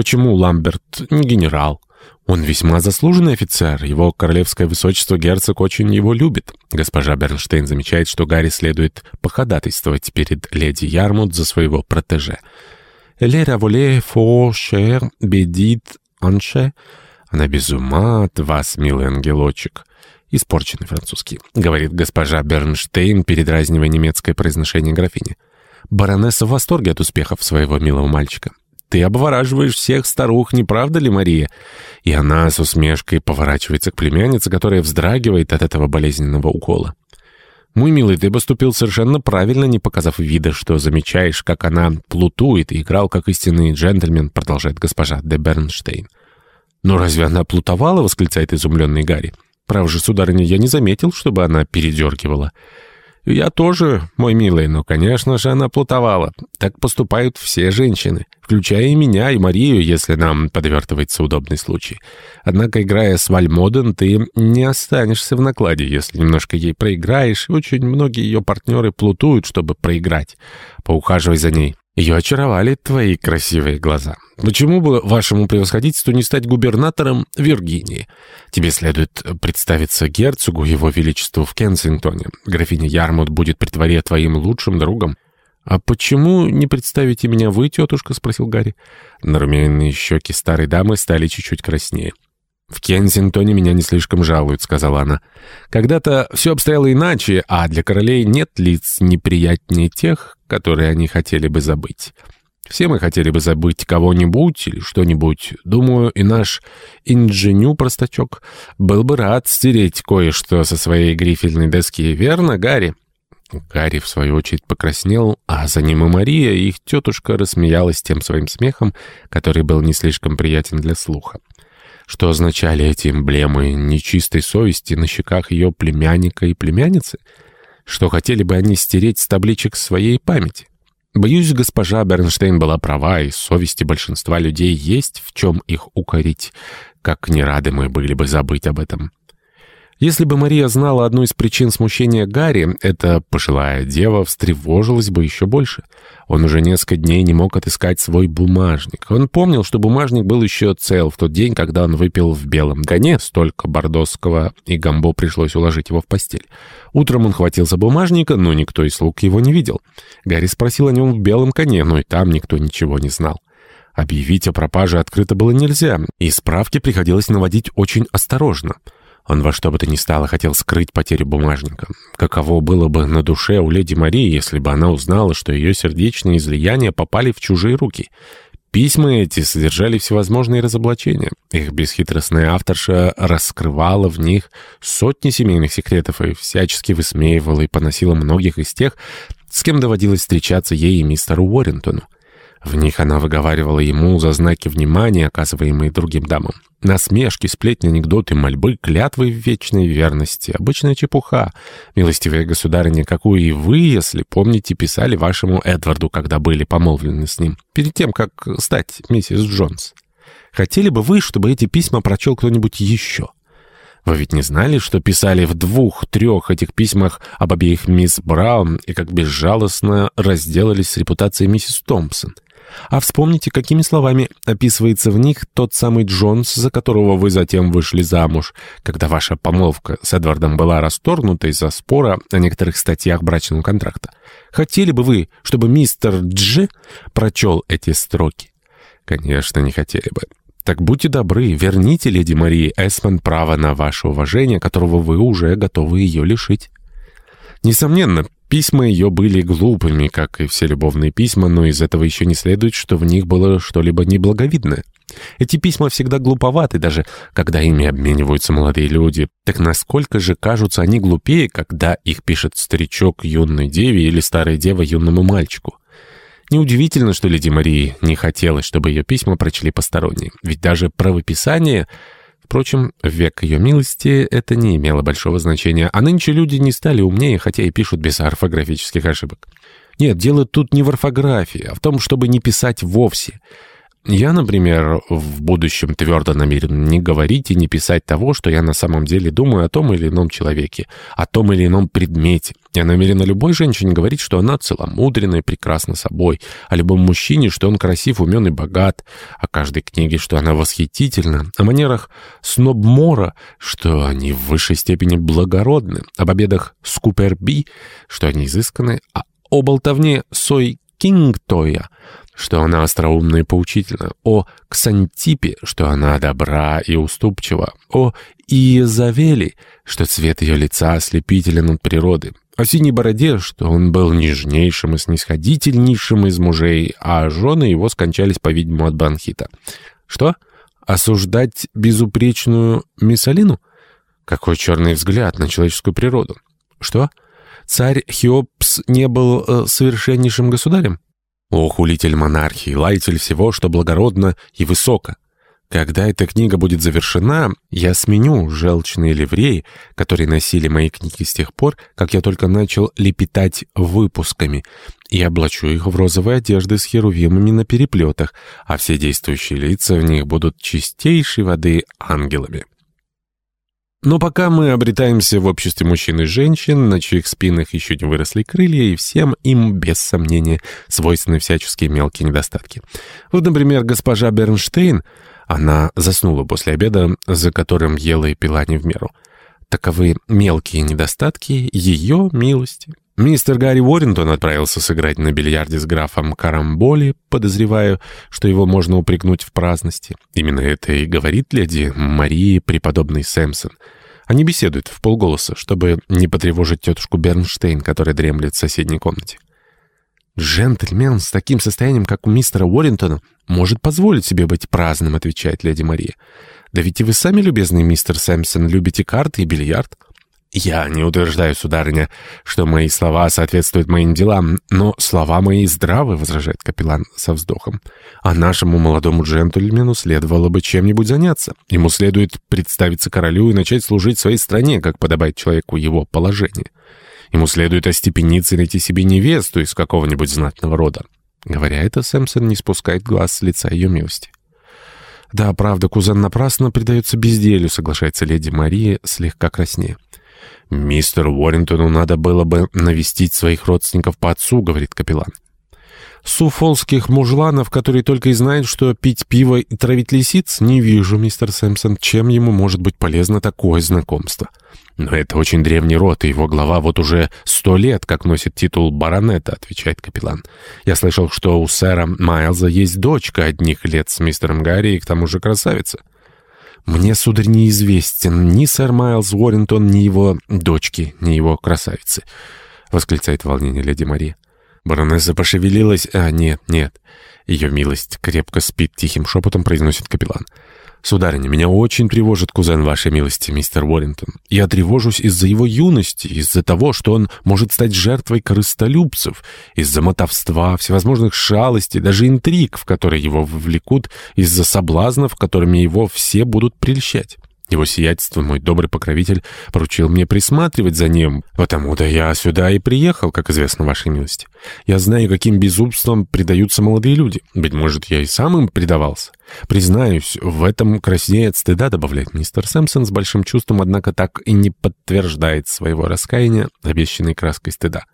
Почему Ламберт не генерал? Он весьма заслуженный офицер, его королевское высочество герцог очень его любит. Госпожа Бернштейн замечает, что Гарри следует походатайствовать перед леди Ярмут за своего протеже. «Ле раволе фо шер бедит анше». Она без ума от вас, милый ангелочек. Испорченный французский, говорит госпожа Бернштейн, передразнивая немецкое произношение графини. Баронесса в восторге от успехов своего милого мальчика. Ты обвораживаешь всех старух, не правда ли, Мария?» И она с усмешкой поворачивается к племяннице, которая вздрагивает от этого болезненного укола. «Мой милый, ты поступил совершенно правильно, не показав вида, что замечаешь, как она плутует и играл как истинный джентльмен», продолжает госпожа де Бернштейн. «Но разве она плутовала?» — восклицает изумленный Гарри. «Право же, сударыня, я не заметил, чтобы она передергивала». «Я тоже, мой милый, но, конечно же, она плутовала. Так поступают все женщины, включая и меня, и Марию, если нам подвертывается удобный случай. Однако, играя с Вальмоден, ты не останешься в накладе, если немножко ей проиграешь. Очень многие ее партнеры плутуют, чтобы проиграть. Поухаживай за ней. Ее очаровали твои красивые глаза. Почему бы вашему превосходительству не стать губернатором Виргинии? Тебе следует представиться герцогу его величеству в Кенсингтоне. Графиня Ярмут будет при дворе твоим лучшим другом. «А почему не представите меня вы, тетушка?» — спросил Гарри. Нарумянные щеки старой дамы стали чуть-чуть краснее. «В Кенсингтоне меня не слишком жалуют», — сказала она. «Когда-то все обстояло иначе, а для королей нет лиц неприятнее тех, которые они хотели бы забыть. Все мы хотели бы забыть кого-нибудь или что-нибудь. Думаю, и наш инженю-простачок был бы рад стереть кое-что со своей грифельной доски, верно, Гарри?» Гарри, в свою очередь, покраснел, а за ним и Мария, и их тетушка рассмеялась тем своим смехом, который был не слишком приятен для слуха что означали эти эмблемы нечистой совести на щеках ее племянника и племянницы? Что хотели бы они стереть с табличек своей памяти? Боюсь, госпожа Бернштейн была права, и совести большинства людей есть в чем их укорить. Как не рады мы были бы забыть об этом. Если бы Мария знала одну из причин смущения Гарри, эта пожилая дева встревожилась бы еще больше. Он уже несколько дней не мог отыскать свой бумажник. Он помнил, что бумажник был еще цел в тот день, когда он выпил в белом гоне столько бордосского, и Гамбо пришлось уложить его в постель. Утром он хватился бумажника, но никто из слуг его не видел. Гарри спросил о нем в белом коне, но и там никто ничего не знал. Объявить о пропаже открыто было нельзя, и справки приходилось наводить очень осторожно — он во что бы то ни стало хотел скрыть потерю бумажника. Каково было бы на душе у леди Марии, если бы она узнала, что ее сердечные излияния попали в чужие руки. Письма эти содержали всевозможные разоблачения. Их бесхитростная авторша раскрывала в них сотни семейных секретов и всячески высмеивала и поносила многих из тех, с кем доводилось встречаться ей и мистеру Уоррентону. В них она выговаривала ему за знаки внимания, оказываемые другим дамам. Насмешки, сплетни, анекдоты, мольбы, клятвы в вечной верности. Обычная чепуха. Милостивая государыня, какую и вы, если помните, писали вашему Эдварду, когда были помолвлены с ним, перед тем, как стать миссис Джонс. Хотели бы вы, чтобы эти письма прочел кто-нибудь еще? Вы ведь не знали, что писали в двух-трех этих письмах об обеих мисс Браун и как безжалостно разделались с репутацией миссис Томпсон? А вспомните, какими словами описывается в них тот самый Джонс, за которого вы затем вышли замуж, когда ваша помолвка с Эдвардом была расторгнута из-за спора о некоторых статьях брачного контракта. Хотели бы вы, чтобы мистер Дж прочел эти строки? Конечно, не хотели бы. Так будьте добры, верните леди Марии Эсман право на ваше уважение, которого вы уже готовы ее лишить. Несомненно, Письма ее были глупыми, как и все любовные письма, но из этого еще не следует, что в них было что-либо неблаговидное. Эти письма всегда глуповаты, даже когда ими обмениваются молодые люди. Так насколько же кажутся они глупее, когда их пишет старичок юной деве или старая дева юному мальчику? Неудивительно, что леди Марии не хотелось, чтобы ее письма прочли посторонние. Ведь даже правописание Впрочем, в век ее милости это не имело большого значения, а нынче люди не стали умнее, хотя и пишут без орфографических ошибок. Нет, дело тут не в орфографии, а в том, чтобы не писать вовсе. Я, например, в будущем твердо намерен не говорить и не писать того, что я на самом деле думаю о том или ином человеке, о том или ином предмете. Я намерен о любой женщине говорить, что она целомудренная и прекрасна собой, о любом мужчине, что он красив, умен и богат, о каждой книге, что она восхитительна, о манерах Снобмора, что они в высшей степени благородны, об обедах Скуперби, что они изысканы, а о болтовне Сой Кингтоя, что она остроумна и поучительна, о Ксантипе, что она добра и уступчива, о Иезавели, что цвет ее лица ослепителен от природы, о синей бороде, что он был нежнейшим и снисходительнейшим из мужей, а жены его скончались, по-видимому, от бронхита. Что? Осуждать безупречную Миссалину? Какой черный взгляд на человеческую природу. Что? Царь Хеопс не был э, совершеннейшим государем? О, хулитель монархии, лаятель всего, что благородно и высоко. Когда эта книга будет завершена, я сменю желчные ливреи, которые носили мои книги с тех пор, как я только начал лепетать выпусками, и облачу их в розовые одежды с херувимами на переплетах, а все действующие лица в них будут чистейшей воды ангелами. Но пока мы обретаемся в обществе мужчин и женщин, на чьих спинах еще не выросли крылья, и всем им, без сомнения, свойственны всяческие мелкие недостатки. Вот, например, госпожа Бернштейн, она заснула после обеда, за которым ела и пила не в меру. Таковы мелкие недостатки ее милости. Мистер Гарри Уоррентон отправился сыграть на бильярде с графом Карамболи, подозреваю, что его можно упрекнуть в праздности. Именно это и говорит леди Марии преподобный Сэмпсон. Они беседуют в полголоса, чтобы не потревожить тетушку Бернштейн, которая дремлет в соседней комнате. «Джентльмен с таким состоянием, как у мистера Уоррентона, может позволить себе быть праздным», — отвечает леди Мария. «Да ведь и вы сами, любезный мистер Сэмпсон, любите карты и бильярд». «Я не утверждаю, сударыня, что мои слова соответствуют моим делам, но слова мои здравы», — возражает капеллан со вздохом. «А нашему молодому джентльмену следовало бы чем-нибудь заняться. Ему следует представиться королю и начать служить своей стране, как подобает человеку его положение. Ему следует остепениться и найти себе невесту из какого-нибудь знатного рода». Говоря это, Сэмпсон не спускает глаз с лица ее милости. «Да, правда, кузен напрасно предается безделью», — соглашается леди Мария, слегка краснея. «Мистеру Уоррентону надо было бы навестить своих родственников по отцу», — говорит капеллан. «Суфолских мужланов, которые только и знают, что пить пиво и травить лисиц, не вижу, мистер Сэмпсон, чем ему может быть полезно такое знакомство. Но это очень древний род, и его глава вот уже сто лет, как носит титул баронета», — отвечает капеллан. «Я слышал, что у сэра Майлза есть дочка одних лет с мистером Гарри и к тому же красавица». «Мне, сударь, неизвестен ни сэр Майлз Уоррентон, ни его дочки, ни его красавицы», — восклицает волнение леди Мария. Баронесса пошевелилась. «А, нет, нет». Ее милость крепко спит, тихим шепотом произносит капеллан. «Сударыня, меня очень тревожит кузен вашей милости, мистер Уоррингтон. Я тревожусь из-за его юности, из-за того, что он может стать жертвой корыстолюбцев, из-за мотовства, всевозможных шалостей, даже интриг, в которые его вовлекут, из-за соблазнов, которыми его все будут прельщать». Его сиятельство, мой добрый покровитель, поручил мне присматривать за ним, потому-то я сюда и приехал, как известно вашей милости. Я знаю, каким безумством предаются молодые люди. Быть может, я и сам им предавался. Признаюсь, в этом краснеет стыда, добавляет мистер Сэмпсон с большим чувством, однако так и не подтверждает своего раскаяния, обещанной краской стыда.